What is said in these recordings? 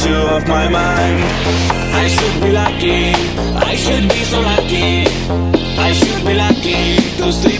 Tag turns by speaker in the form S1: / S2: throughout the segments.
S1: get you off my mind. I should be lucky, I should be so lucky. I should be lucky to sleep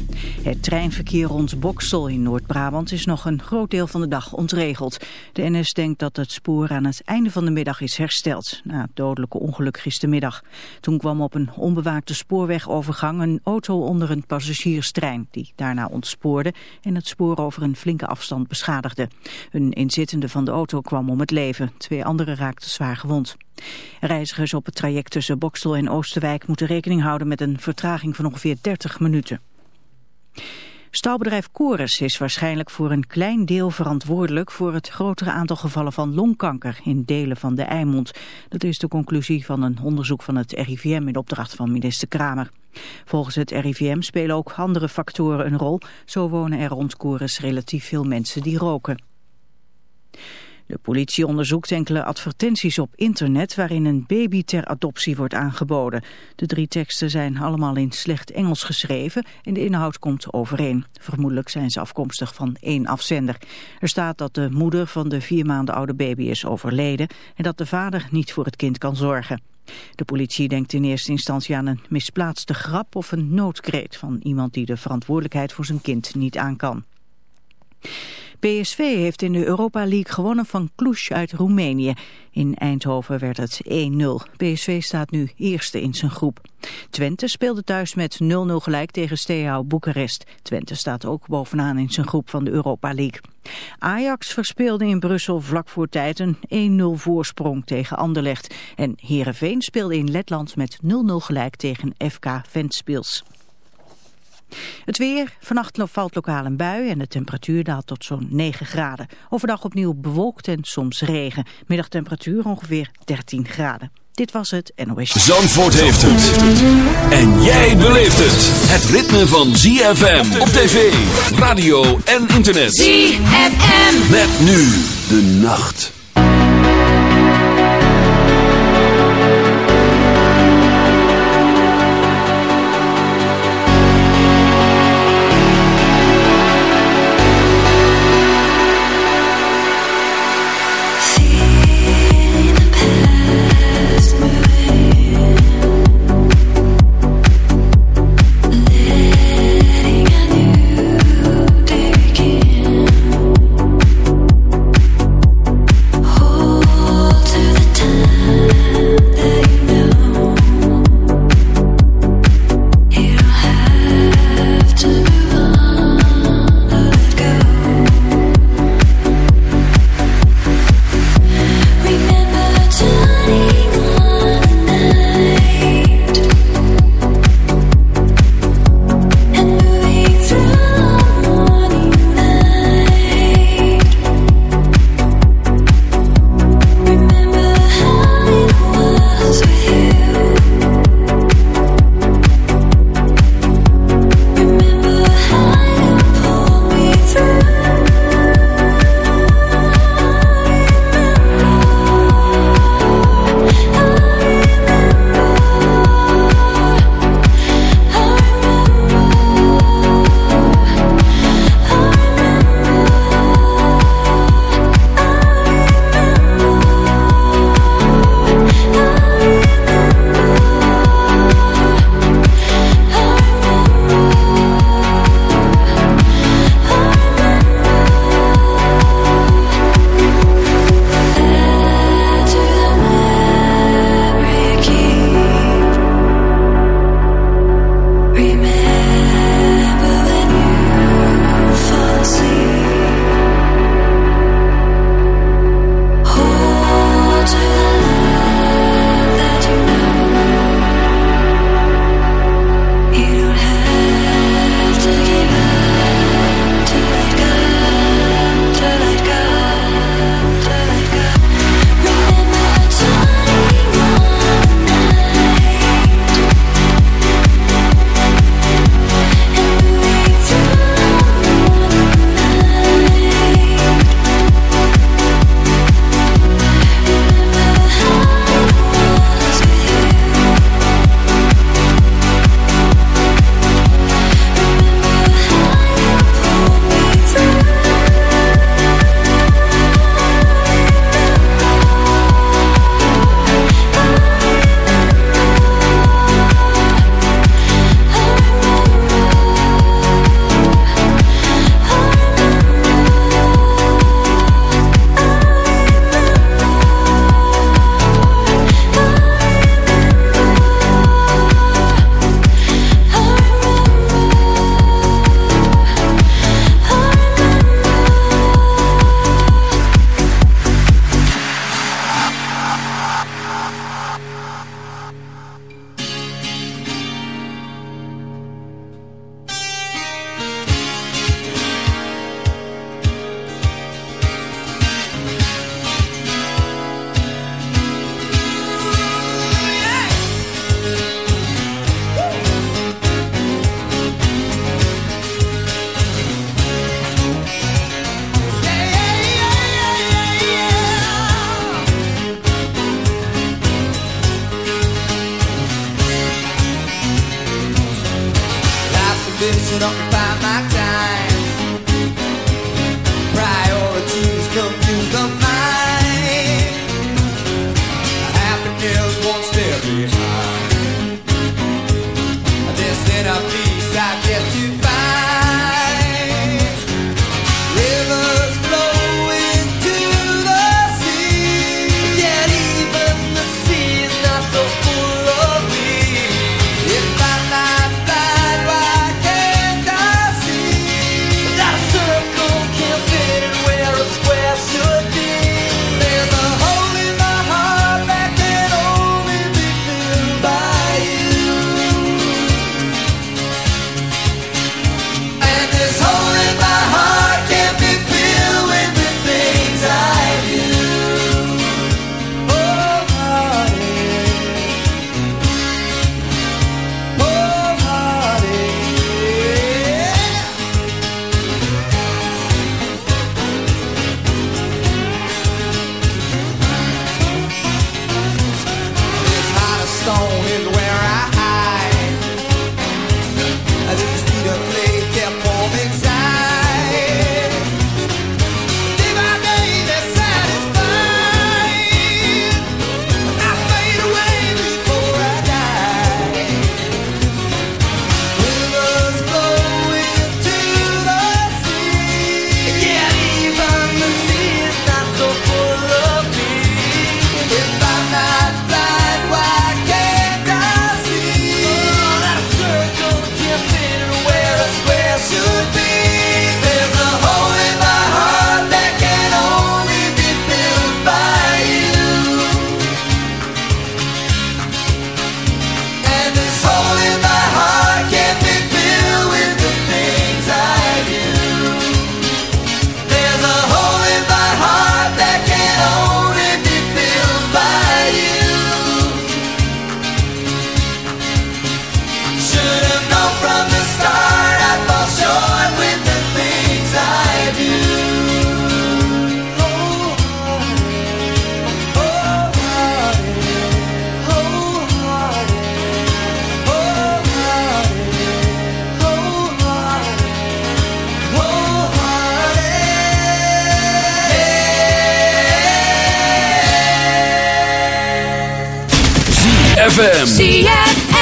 S2: Het treinverkeer rond Boksel in Noord-Brabant is nog een groot deel van de dag ontregeld. De NS denkt dat het spoor aan het einde van de middag is hersteld. Na het dodelijke ongeluk gistermiddag. Toen kwam op een onbewaakte spoorwegovergang een auto onder een passagierstrein. Die daarna ontspoorde en het spoor over een flinke afstand beschadigde. Een inzittende van de auto kwam om het leven. Twee anderen raakten zwaar gewond. Reizigers op het traject tussen Boksel en Oosterwijk moeten rekening houden met een vertraging van ongeveer 30 minuten. Staalbedrijf Chorus is waarschijnlijk voor een klein deel verantwoordelijk voor het grotere aantal gevallen van longkanker in delen van de Eimond. Dat is de conclusie van een onderzoek van het RIVM in opdracht van minister Kramer. Volgens het RIVM spelen ook andere factoren een rol. Zo wonen er rond Chorus relatief veel mensen die roken. De politie onderzoekt enkele advertenties op internet waarin een baby ter adoptie wordt aangeboden. De drie teksten zijn allemaal in slecht Engels geschreven en de inhoud komt overeen. Vermoedelijk zijn ze afkomstig van één afzender. Er staat dat de moeder van de vier maanden oude baby is overleden en dat de vader niet voor het kind kan zorgen. De politie denkt in eerste instantie aan een misplaatste grap of een noodkreet van iemand die de verantwoordelijkheid voor zijn kind niet aan kan. PSV heeft in de Europa League gewonnen van Cluj uit Roemenië. In Eindhoven werd het 1-0. PSV staat nu eerste in zijn groep. Twente speelde thuis met 0-0 gelijk tegen Steaua Boekarest. Twente staat ook bovenaan in zijn groep van de Europa League. Ajax verspeelde in Brussel vlak voor tijd een 1-0 voorsprong tegen Anderlecht. En Heerenveen speelde in Letland met 0-0 gelijk tegen FK Ventspils. Het weer, vannacht valt lokaal een bui en de temperatuur daalt tot zo'n 9 graden. Overdag opnieuw bewolkt en soms regen. Middagtemperatuur ongeveer 13 graden. Dit was het NOS.
S3: Zandvoort heeft het. En jij beleeft het. Het ritme van ZFM op tv, radio en internet.
S4: ZFM.
S3: Met nu de nacht.
S5: ZFM.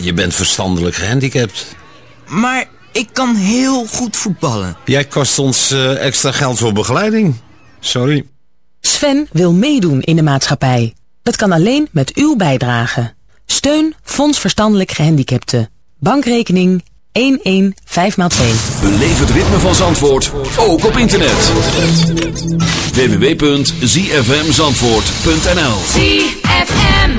S6: Je bent verstandelijk gehandicapt.
S4: Maar ik kan heel goed voetballen.
S6: Jij kost ons uh, extra geld voor begeleiding. Sorry.
S7: Sven wil meedoen in de maatschappij. Dat kan alleen met uw bijdrage. Steun Fonds Verstandelijk Gehandicapten. Bankrekening 115x2.
S8: Beleef het ritme van Zandvoort, ook op internet. www.zfmzandvoort.nl
S1: ZFM